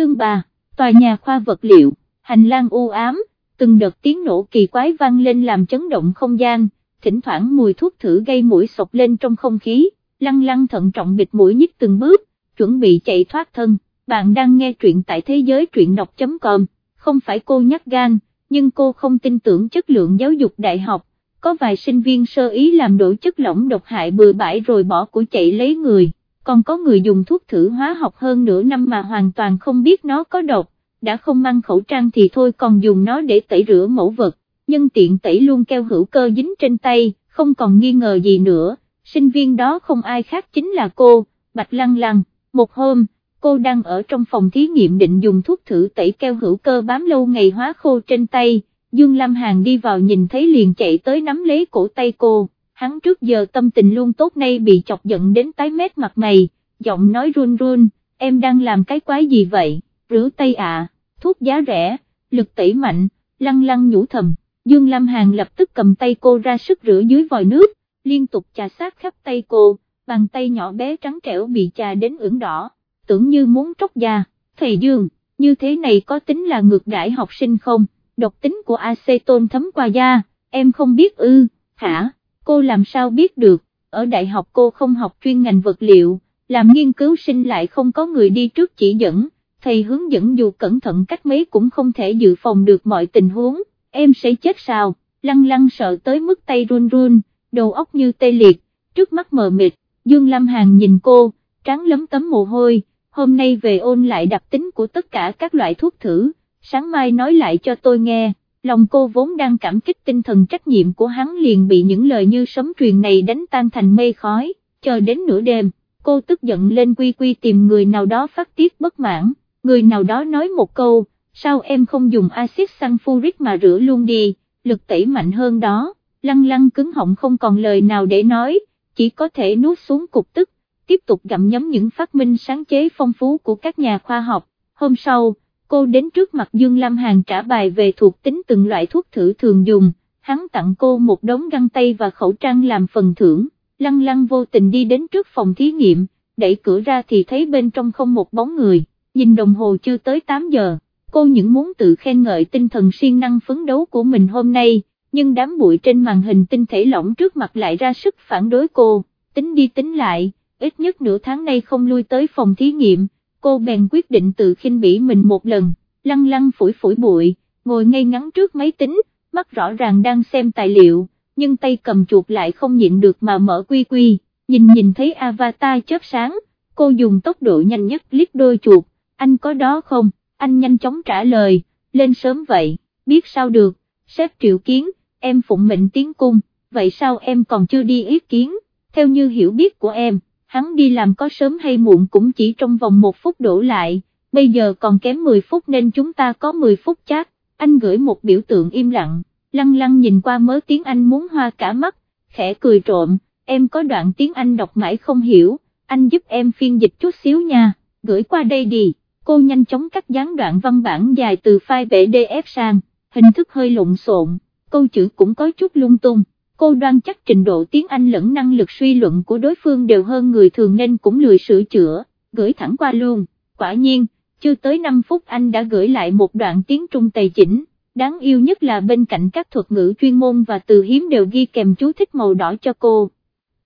chương 3, tòa nhà khoa vật liệu, hành lang u ám, từng đợt tiếng nổ kỳ quái vang lên làm chấn động không gian, thỉnh thoảng mùi thuốc thử gây mũi sọc lên trong không khí, lăng lăng thận trọng bịt mũi nhích từng bước, chuẩn bị chạy thoát thân, bạn đang nghe truyện tại thế giới truyện đọc.com, không phải cô nhắc gan, nhưng cô không tin tưởng chất lượng giáo dục đại học, có vài sinh viên sơ ý làm đổ chất lỏng độc hại bừa bãi rồi bỏ của chạy lấy người, còn có người dùng thuốc thử hóa học hơn nửa năm mà hoàn toàn không biết nó có độc, đã không mang khẩu trang thì thôi còn dùng nó để tẩy rửa mẫu vật, nhân tiện tẩy luôn keo hữu cơ dính trên tay, không còn nghi ngờ gì nữa, sinh viên đó không ai khác chính là cô, Bạch Lăng Lăng, một hôm, cô đang ở trong phòng thí nghiệm định dùng thuốc thử tẩy keo hữu cơ bám lâu ngày hóa khô trên tay, Dương Lam Hàn đi vào nhìn thấy liền chạy tới nắm lấy cổ tay cô, hắn trước giờ tâm tình luôn tốt nay bị chọc giận đến tái mét mặt mày, giọng nói run run, em đang làm cái quái gì vậy, rửa tay à, thuốc giá rẻ, lực tẩy mạnh, lăng lăng nhủ thầm, Dương Lam Hàn lập tức cầm tay cô ra sức rửa dưới vòi nước, liên tục chà sát khắp tay cô, bàn tay nhỏ bé trắng trẻo bị chà đến ửng đỏ, tưởng như muốn tróc da, thầy Dương, như thế này có tính là ngược đãi học sinh không, độc tính của acetone thấm qua da, em không biết ư, hả, cô làm sao biết được, ở đại học cô không học chuyên ngành vật liệu, làm nghiên cứu sinh lại không có người đi trước chỉ dẫn, thầy hướng dẫn dù cẩn thận cách mấy cũng không thể dự phòng được mọi tình huống, em sẽ chết sao, lăng lăng sợ tới mức tay run run, đầu óc như tê liệt, trước mắt mờ mịt, Dương Lam Hàn nhìn cô, trắng lấm tấm mồ hôi, hôm nay về ôn lại đặc tính của tất cả các loại thuốc thử, sáng mai nói lại cho tôi nghe, lòng cô vốn đang cảm kích tinh thần trách nhiệm của hắn liền bị những lời như sấm truyền này đánh tan thành mây khói, chờ đến nửa đêm, cô tức giận lên quy quy tìm người nào đó phát tiết bất mãn, người nào đó nói một câu, sao em không dùng axit sulfuric mà rửa luôn đi, lực tẩy mạnh hơn đó, lăng lăng cứng họng không còn lời nào để nói, chỉ có thể nuốt xuống cục tức, tiếp tục gặm nhấm những phát minh sáng chế phong phú của các nhà khoa học, hôm sau, cô đến trước mặt Dương Lam Hàn trả bài về thuộc tính từng loại thuốc thử thường dùng, hắn tặng cô một đống găng tay và khẩu trang làm phần thưởng, lăng lăng vô tình đi đến trước phòng thí nghiệm, đẩy cửa ra thì thấy bên trong không một bóng người, nhìn đồng hồ chưa tới 8 giờ, cô những muốn tự khen ngợi tinh thần siêng năng phấn đấu của mình hôm nay, nhưng đám bụi trên màn hình tinh thể lỏng trước mặt lại ra sức phản đối cô, tính đi tính lại, ít nhất nửa tháng nay không lui tới phòng thí nghiệm, cô bèn quyết định tự khinh bỉ mình một lần, lăng lăng phủi phủi bụi, ngồi ngay ngắn trước máy tính, mắt rõ ràng đang xem tài liệu, nhưng tay cầm chuột lại không nhịn được mà mở quy quy, nhìn nhìn thấy avatar chớp sáng, cô dùng tốc độ nhanh nhất liếc đôi chuột, anh có đó không, anh nhanh chóng trả lời, lên sớm vậy, biết sao được, sếp triệu kiến, em phụng mệnh tiến cung, vậy sao em còn chưa đi ý kiến, theo như hiểu biết của em hắn đi làm có sớm hay muộn cũng chỉ trong vòng một phút đổ lại, bây giờ còn kém 10 phút nên chúng ta có 10 phút chắc, anh gửi một biểu tượng im lặng, lăng lăng nhìn qua mớ tiếng Anh muốn hoa cả mắt, khẽ cười trộm, em có đoạn tiếng Anh đọc mãi không hiểu, anh giúp em phiên dịch chút xíu nha, gửi qua đây đi, cô nhanh chóng cắt dán đoạn văn bản dài từ file PDF sang, hình thức hơi lộn xộn, câu chữ cũng có chút lung tung cô đoan chắc trình độ tiếng Anh lẫn năng lực suy luận của đối phương đều hơn người thường nên cũng lười sửa chữa, gửi thẳng qua luôn, quả nhiên, chưa tới 5 phút anh đã gửi lại một đoạn tiếng Trung tày chỉnh, đáng yêu nhất là bên cạnh các thuật ngữ chuyên môn và từ hiếm đều ghi kèm chú thích màu đỏ cho cô.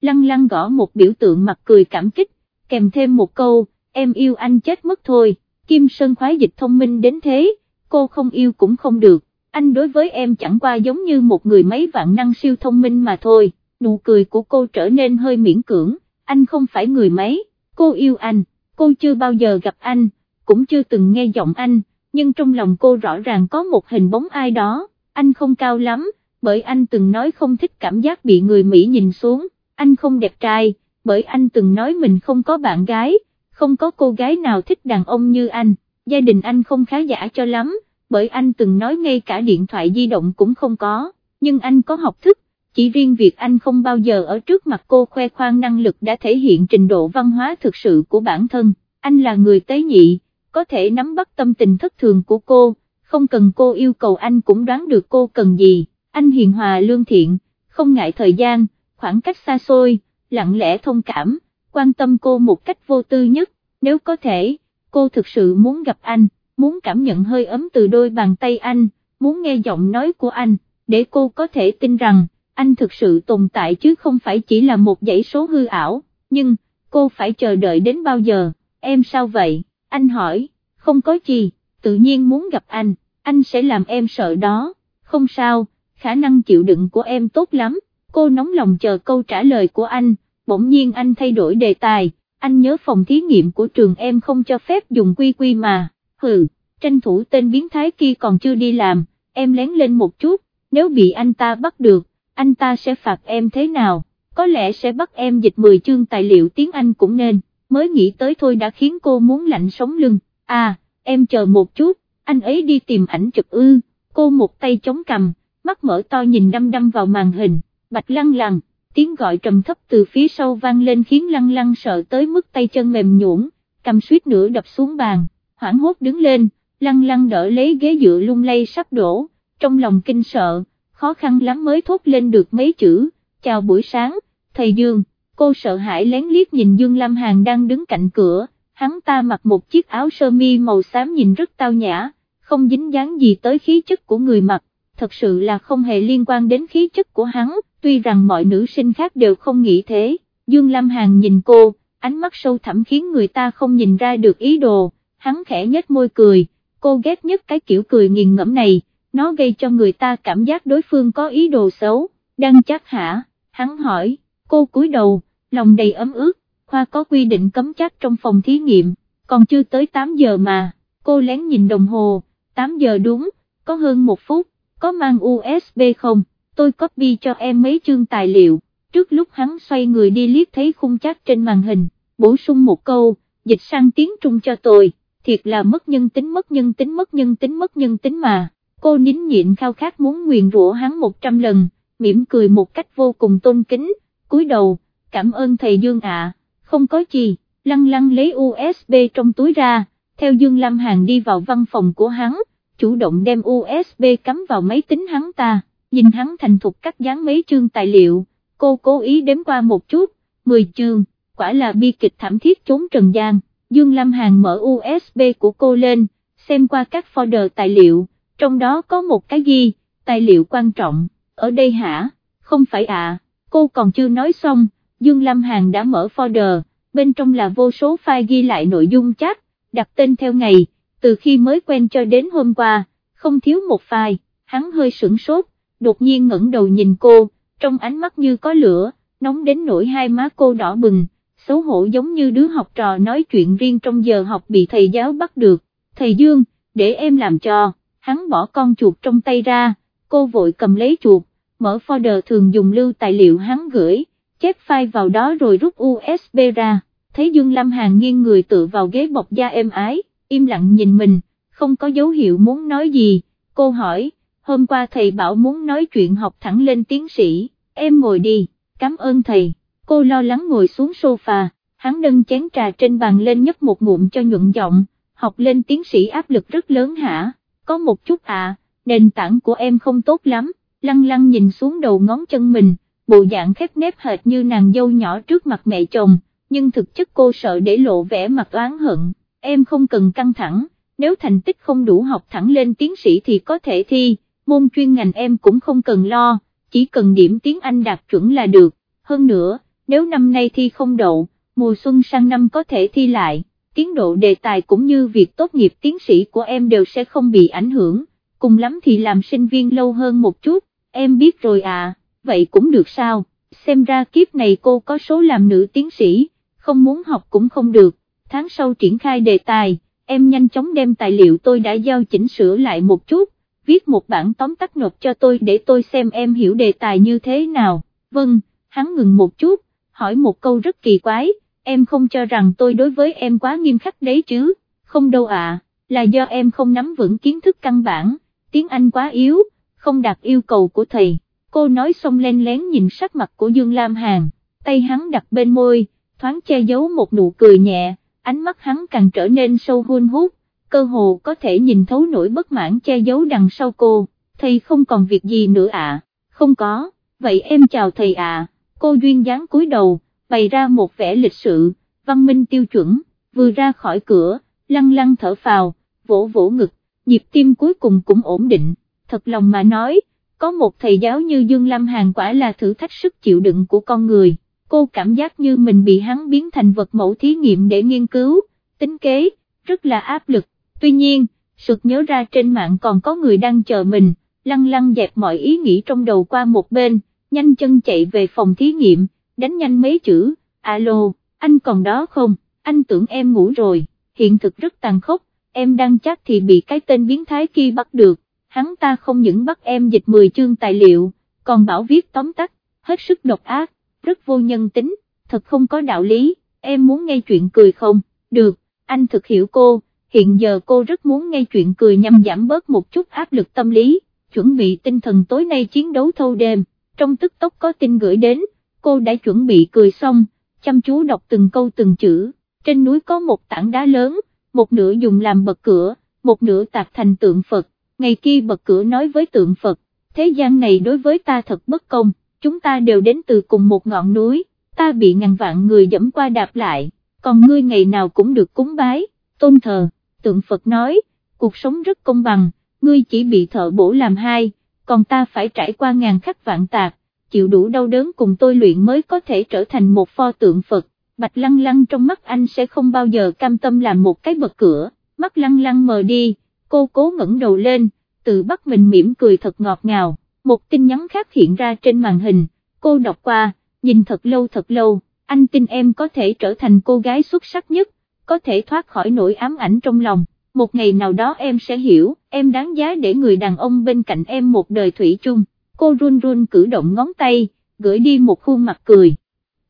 Lăng lăng gõ một biểu tượng mặt cười cảm kích, kèm thêm một câu, em yêu anh chết mất thôi, Kim Sơn khoái dịch thông minh đến thế, cô không yêu cũng không được anh đối với em chẳng qua giống như một người mấy vạn năng siêu thông minh mà thôi, nụ cười của cô trở nên hơi miễn cưỡng, anh không phải người mấy, cô yêu anh, cô chưa bao giờ gặp anh, cũng chưa từng nghe giọng anh, nhưng trong lòng cô rõ ràng có một hình bóng ai đó, anh không cao lắm, bởi anh từng nói không thích cảm giác bị người Mỹ nhìn xuống, anh không đẹp trai, bởi anh từng nói mình không có bạn gái, không có cô gái nào thích đàn ông như anh, gia đình anh không khá giả cho lắm bởi anh từng nói ngay cả điện thoại di động cũng không có, nhưng anh có học thức, chỉ riêng việc anh không bao giờ ở trước mặt cô khoe khoang năng lực đã thể hiện trình độ văn hóa thực sự của bản thân, anh là người tế nhị, có thể nắm bắt tâm tình thất thường của cô, không cần cô yêu cầu anh cũng đoán được cô cần gì, anh hiền hòa lương thiện, không ngại thời gian, khoảng cách xa xôi, lặng lẽ thông cảm, quan tâm cô một cách vô tư nhất, nếu có thể cô thực sự muốn gặp anh, muốn cảm nhận hơi ấm từ đôi bàn tay anh, muốn nghe giọng nói của anh, để cô có thể tin rằng, anh thực sự tồn tại chứ không phải chỉ là một dãy số hư ảo, nhưng, cô phải chờ đợi đến bao giờ, em sao vậy, anh hỏi, không có gì, tự nhiên muốn gặp anh, anh sẽ làm em sợ đó, không sao, khả năng chịu đựng của em tốt lắm, cô nóng lòng chờ câu trả lời của anh, bỗng nhiên anh thay đổi đề tài, anh nhớ phòng thí nghiệm của trường em không cho phép dùng quy quy mà, hừ, tranh thủ tên biến thái kia còn chưa đi làm, em lén lên một chút, nếu bị anh ta bắt được, anh ta sẽ phạt em thế nào, có lẽ sẽ bắt em dịch 10 chương tài liệu tiếng Anh cũng nên, mới nghĩ tới thôi đã khiến cô muốn lạnh sống lưng, à, em chờ một chút, anh ấy đi tìm ảnh chụp ư, cô một tay chống cầm, mắt mở to nhìn đăm đăm vào màn hình, bạch lăng lăng, tiếng gọi trầm thấp từ phía sau vang lên khiến lăng lăng sợ tới mức tay chân mềm nhũn, cầm suýt nữa đập xuống bàn, hoảng hốt đứng lên, lăng lăng đỡ lấy ghế dựa lung lay sắp đổ, trong lòng kinh sợ, khó khăn lắm mới thốt lên được mấy chữ, chào buổi sáng, thầy Dương, cô sợ hãi lén liếc nhìn Dương Lam Hàn đang đứng cạnh cửa, hắn ta mặc một chiếc áo sơ mi màu xám nhìn rất tao nhã, không dính dáng gì tới khí chất của người mặc, thật sự là không hề liên quan đến khí chất của hắn, tuy rằng mọi nữ sinh khác đều không nghĩ thế, Dương Lam Hàn nhìn cô, ánh mắt sâu thẳm khiến người ta không nhìn ra được ý đồ, hắn khẽ nhếch môi cười, cô ghét nhất cái kiểu cười nghiền ngẫm này, nó gây cho người ta cảm giác đối phương có ý đồ xấu, đang chắc hả, hắn hỏi, cô cúi đầu, lòng đầy ấm ướt, khoa có quy định cấm chắc trong phòng thí nghiệm, còn chưa tới 8 giờ mà, cô lén nhìn đồng hồ, 8 giờ đúng, có hơn một phút, có mang USB không, tôi copy cho em mấy chương tài liệu, trước lúc hắn xoay người đi liếc thấy khung chắc trên màn hình, bổ sung một câu, dịch sang tiếng Trung cho tôi, thiệt là mất nhân tính mất nhân tính mất nhân tính mất nhân tính mà, cô nín nhịn khao khát muốn nguyền rủa hắn một trăm lần, mỉm cười một cách vô cùng tôn kính, cúi đầu, cảm ơn thầy Dương ạ, không có gì, lăng lăng lấy USB trong túi ra, theo Dương Lam Hàn đi vào văn phòng của hắn, chủ động đem USB cắm vào máy tính hắn ta, nhìn hắn thành thục cắt dán mấy chương tài liệu, cô cố ý đếm qua một chút, 10 chương, quả là bi kịch thảm thiết trốn trần gian, Dương Lam Hàn mở USB của cô lên, xem qua các folder tài liệu, trong đó có một cái ghi, tài liệu quan trọng, ở đây hả, không phải à, cô còn chưa nói xong, Dương Lam Hàn đã mở folder, bên trong là vô số file ghi lại nội dung chat, đặt tên theo ngày, từ khi mới quen cho đến hôm qua, không thiếu một file, hắn hơi sửng sốt, đột nhiên ngẩng đầu nhìn cô, trong ánh mắt như có lửa, nóng đến nỗi hai má cô đỏ bừng, xấu hổ giống như đứa học trò nói chuyện riêng trong giờ học bị thầy giáo bắt được, thầy Dương, để em làm cho, hắn bỏ con chuột trong tay ra, cô vội cầm lấy chuột, mở folder thường dùng lưu tài liệu hắn gửi, chép file vào đó rồi rút USB ra, thấy Dương Lâm Hàn nghiêng người tựa vào ghế bọc da êm ái, im lặng nhìn mình, không có dấu hiệu muốn nói gì, cô hỏi, hôm qua thầy bảo muốn nói chuyện học thẳng lên tiến sĩ, em ngồi đi, cảm ơn thầy, cô lo lắng ngồi xuống sofa, hắn nâng chén trà trên bàn lên nhấp một ngụm cho nhuận giọng, học lên tiến sĩ áp lực rất lớn hả, có một chút à, nền tảng của em không tốt lắm, lăng lăng nhìn xuống đầu ngón chân mình, bộ dạng khép nép hệt như nàng dâu nhỏ trước mặt mẹ chồng, nhưng thực chất cô sợ để lộ vẻ mặt oán hận, em không cần căng thẳng, nếu thành tích không đủ học thẳng lên tiến sĩ thì có thể thi, môn chuyên ngành em cũng không cần lo, chỉ cần điểm tiếng Anh đạt chuẩn là được, hơn nữa, nếu năm nay thi không đậu, mùa xuân sang năm có thể thi lại, tiến độ đề tài cũng như việc tốt nghiệp tiến sĩ của em đều sẽ không bị ảnh hưởng, cùng lắm thì làm sinh viên lâu hơn một chút, em biết rồi à, vậy cũng được sao, xem ra kiếp này cô có số làm nữ tiến sĩ, không muốn học cũng không được, tháng sau triển khai đề tài, em nhanh chóng đem tài liệu tôi đã giao chỉnh sửa lại một chút, viết một bản tóm tắt nộp cho tôi để tôi xem em hiểu đề tài như thế nào, vâng, hắn ngừng một chút, hỏi một câu rất kỳ quái, em không cho rằng tôi đối với em quá nghiêm khắc đấy chứ, không đâu ạ, là do em không nắm vững kiến thức căn bản, tiếng Anh quá yếu, không đạt yêu cầu của thầy, cô nói xong len lén nhìn sắc mặt của Dương Lam Hàn, tay hắn đặt bên môi, thoáng che giấu một nụ cười nhẹ, ánh mắt hắn càng trở nên sâu hun hút, cơ hồ có thể nhìn thấu nỗi bất mãn che giấu đằng sau cô, thầy không còn việc gì nữa à, không có, vậy em chào thầy à, cô duyên dáng cúi đầu, bày ra một vẻ lịch sự, văn minh tiêu chuẩn, vừa ra khỏi cửa, lăng lăng thở phào, vỗ vỗ ngực, nhịp tim cuối cùng cũng ổn định, thật lòng mà nói, có một thầy giáo như Dương Lâm Hàn quả là thử thách sức chịu đựng của con người, cô cảm giác như mình bị hắn biến thành vật mẫu thí nghiệm để nghiên cứu, tính kế, rất là áp lực, tuy nhiên, sực nhớ ra trên mạng còn có người đang chờ mình, lăng lăng dẹp mọi ý nghĩ trong đầu qua một bên, nhanh chân chạy về phòng thí nghiệm, đánh nhanh mấy chữ, alo, anh còn đó không, anh tưởng em ngủ rồi, hiện thực rất tàn khốc, em đang chắc thì bị cái tên biến thái kia bắt được, hắn ta không những bắt em dịch 10 chương tài liệu, còn bảo viết tóm tắt, hết sức độc ác, rất vô nhân tính, thật không có đạo lý, em muốn nghe chuyện cười không, được, anh thực hiểu cô, hiện giờ cô rất muốn nghe chuyện cười nhằm giảm bớt một chút áp lực tâm lý, chuẩn bị tinh thần tối nay chiến đấu thâu đêm, trong tức tốc có tin gửi đến, cô đã chuẩn bị cười xong, chăm chú đọc từng câu từng chữ, trên núi có một tảng đá lớn, một nửa dùng làm bậc cửa, một nửa tạc thành tượng Phật, ngày kia bậc cửa nói với tượng Phật, thế gian này đối với ta thật bất công, chúng ta đều đến từ cùng một ngọn núi, ta bị ngàn vạn người dẫm qua đạp lại, còn ngươi ngày nào cũng được cúng bái, tôn thờ, tượng Phật nói, cuộc sống rất công bằng, ngươi chỉ bị thợ bổ làm hai, còn ta phải trải qua ngàn khắc vạn tạc, chịu đủ đau đớn cùng tôi luyện mới có thể trở thành một pho tượng Phật, bạch lăng lăng trong mắt anh sẽ không bao giờ cam tâm làm một cái bậc cửa, mắt lăng lăng mờ đi, cô cố ngẩng đầu lên, tự bắt mình mỉm cười thật ngọt ngào, một tin nhắn khác hiện ra trên màn hình, cô đọc qua, nhìn thật lâu thật lâu, anh tin em có thể trở thành cô gái xuất sắc nhất, có thể thoát khỏi nỗi ám ảnh trong lòng, một ngày nào đó em sẽ hiểu, em đáng giá để người đàn ông bên cạnh em một đời thủy chung, cô run run cử động ngón tay, gửi đi một khuôn mặt cười.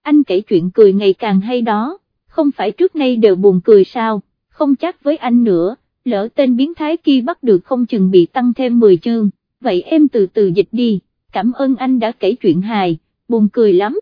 Anh kể chuyện cười ngày càng hay đó, không phải trước nay đều buồn cười sao, không chắc với anh nữa, lỡ tên biến thái kia bắt được không chừng bị tăng thêm 10 chương, vậy em từ từ dịch đi, cảm ơn anh đã kể chuyện hài, buồn cười lắm.